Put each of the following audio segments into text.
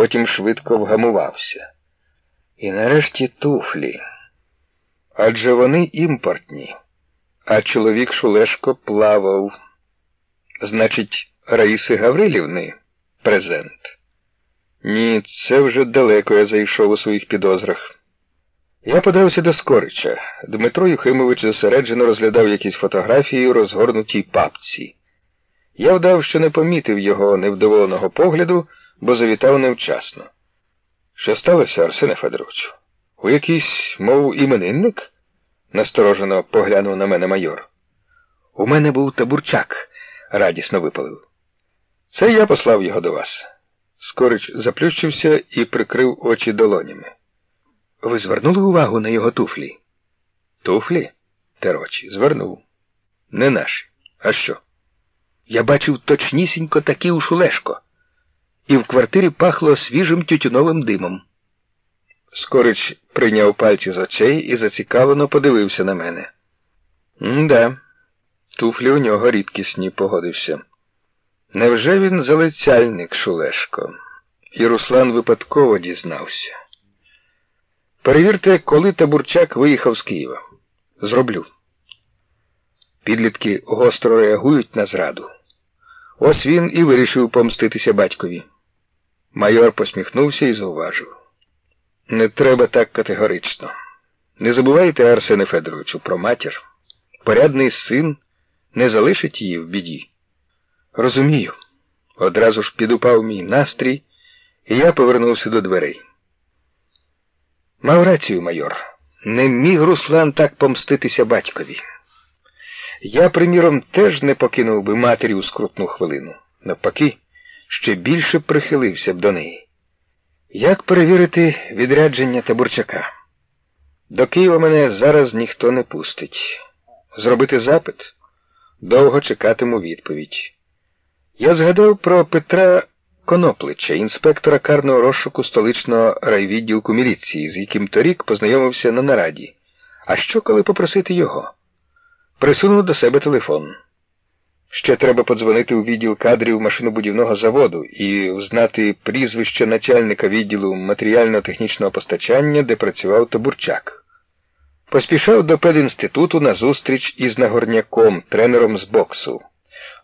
потім швидко вгамувався. І нарешті туфлі. Адже вони імпортні, а чоловік Шулешко плавав. Значить, Раїси Гаврилівни презент. Ні, це вже далеко я зайшов у своїх підозрах. Я подався до Скорича. Дмитро Юхимович зосереджено розглядав якісь фотографії у розгорнутій папці. Я вдав, що не помітив його невдоволеного погляду, бо завітав невчасно. Що сталося, Арсене Федоровичу? Ви якийсь, мов, іменинник? насторожено поглянув на мене майор. У мене був табурчак, радісно випалив. Це я послав його до вас. Скорич заплющився і прикрив очі долонями. Ви звернули увагу на його туфлі? Туфлі? Терочі, звернув. Не наші. А що? Я бачив точнісінько такі у шулешко, і в квартирі пахло свіжим тютюновим димом. Скорич прийняв пальці з очей і зацікавлено подивився на мене. «М-да, туфлі у нього рідкісні, погодився. Невже він залицяльник Шулешко? І Руслан випадково дізнався. Перевірте, коли Табурчак виїхав з Києва. Зроблю. Підлітки гостро реагують на зраду. Ось він і вирішив помститися батькові. Майор посміхнувся і зауважив. Не треба так категорично. Не забувайте, Арсене Федоровичу, про матір. Порядний син не залишить її в біді. Розумію. Одразу ж підупав мій настрій, і я повернувся до дверей. Мав рацію, майор. Не міг Руслан так помститися батькові. Я, приміром, теж не покинув би матері у скрутну хвилину. Навпаки, ще більше прихилився б до неї. Як перевірити відрядження табурчака? До Києва мене зараз ніхто не пустить. Зробити запит? Довго чекатиму відповідь. Я згадав про Петра Коноплича, інспектора карного розшуку столичного райвідділку міліції, з яким торік познайомився на нараді. А що, коли попросити його? Присунув до себе телефон. Ще треба подзвонити у відділ кадрів машинобудівного заводу і взнати прізвище начальника відділу матеріально-технічного постачання, де працював Табурчак. Поспішав до педінституту на зустріч із Нагорняком, тренером з боксу.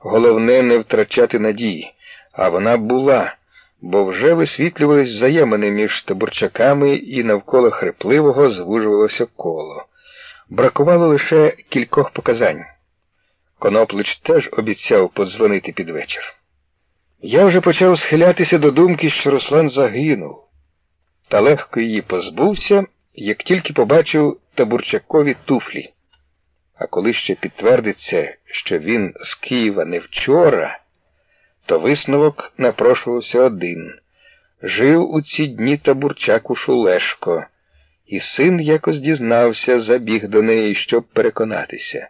Головне не втрачати надії, а вона була, бо вже висвітлювались взаємини між табурчаками і навколо хрипливого звужувалося коло. Бракувало лише кількох показань. Коноплич теж обіцяв подзвонити під вечір. Я вже почав схилятися до думки, що Руслан загинув, та легко її позбувся, як тільки побачив табурчакові туфлі. А коли ще підтвердиться, що він з Києва не вчора, то висновок напрошувався один. Жив у ці дні табурчак у Шулешко, і син якось дізнався, забіг до неї, щоб переконатися.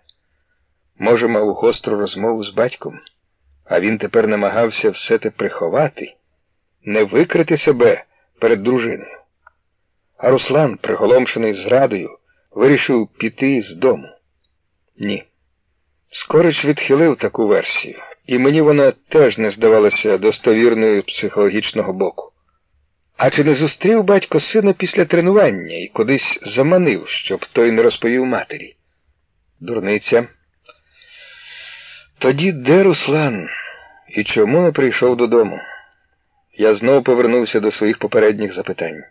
Може, мав гостру розмову з батьком, а він тепер намагався все те приховати, не викрити себе перед дружиною. А Руслан, приголомшений зрадою, вирішив піти з дому. Ні. Скорич відхилив таку версію, і мені вона теж не здавалася достовірною психологічного боку. А чи не зустрів батько сина після тренування і кудись заманив, щоб той не розповів матері? Дурниця. Тоді де Руслан? І чому не прийшов додому? Я знову повернувся до своїх попередніх запитань.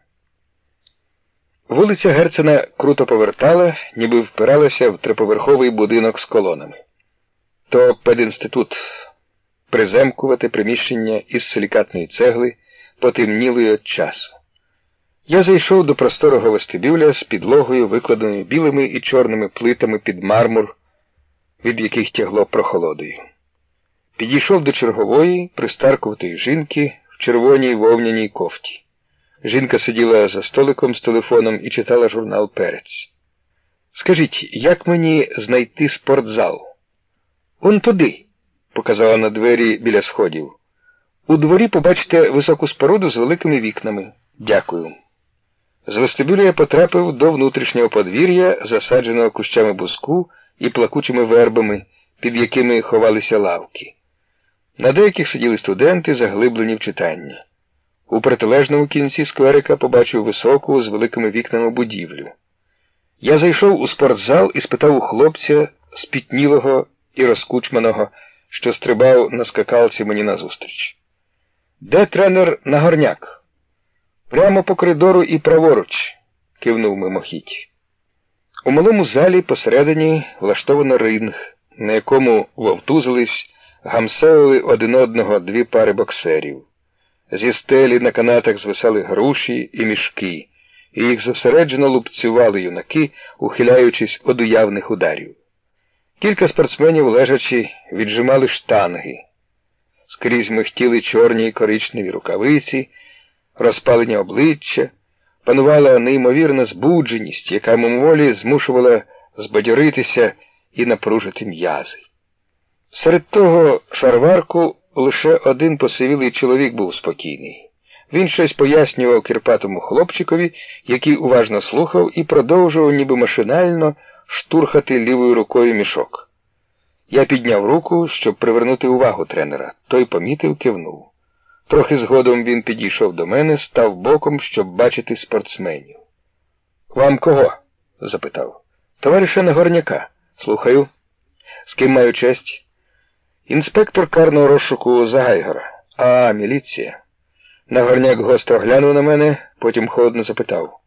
Вулиця Герцена круто повертала, ніби впиралася в триповерховий будинок з колонами. То пединститут приземкувати приміщення із силікатної цегли, потемнілої від часу. Я зайшов до просторого вестибюля з підлогою, викладеною білими і чорними плитами під мармур, від яких тягло прохолодою. Підійшов до чергової, пристаркуватої жінки в червоній вовняній кофті. Жінка сиділа за столиком з телефоном і читала журнал Перець. Скажіть, як мені знайти спортзал? Он туди, показала на двері біля сходів. У дворі побачите високу споруду з великими вікнами. Дякую. З вестибюля я потрапив до внутрішнього подвір'я, засадженого кущами буску і плакучими вербами, під якими ховалися лавки. На деяких сиділи студенти, заглиблені в читання. У протилежному кінці скверика побачив високу з великими вікнами будівлю. Я зайшов у спортзал і спитав у хлопця спітнілого і розкучманого, що стрибав на скакалці мені назустріч. Де тренер Нагорняк? Прямо по коридору і праворуч, кивнув мимохідь. У малому залі посередині влаштовано ринг, на якому вовтузились, гамсевили один одного дві пари боксерів. Зі стелі на канатах звисали груші і мішки, і їх зосереджено лупцювали юнаки, ухиляючись од уявних ударів. Кілька спортсменів, лежачи, віджимали штанги. Скрізь михтіли чорні й коричневі рукавиці, розпалені обличчя, панувала неймовірна збудженість, яка мимоволі змушувала збадьоритися і напружити м'язи. Серед того шарварку лише один посивілий чоловік був спокійний. Він щось пояснював кирпатому хлопчикові, який уважно слухав і продовжував, ніби машинально, штурхати лівою рукою мішок. Я підняв руку, щоб привернути увагу тренера. Той помітив, кивнув. Трохи згодом він підійшов до мене, став боком, щоб бачити спортсменів. Вам кого? запитав. Товариша Нагорняка. Слухаю. З ким маю честь? Інспектор карного розшуку Загайгора. А, міліція. Нагорняк гостро глянув на мене, потім холодно запитав.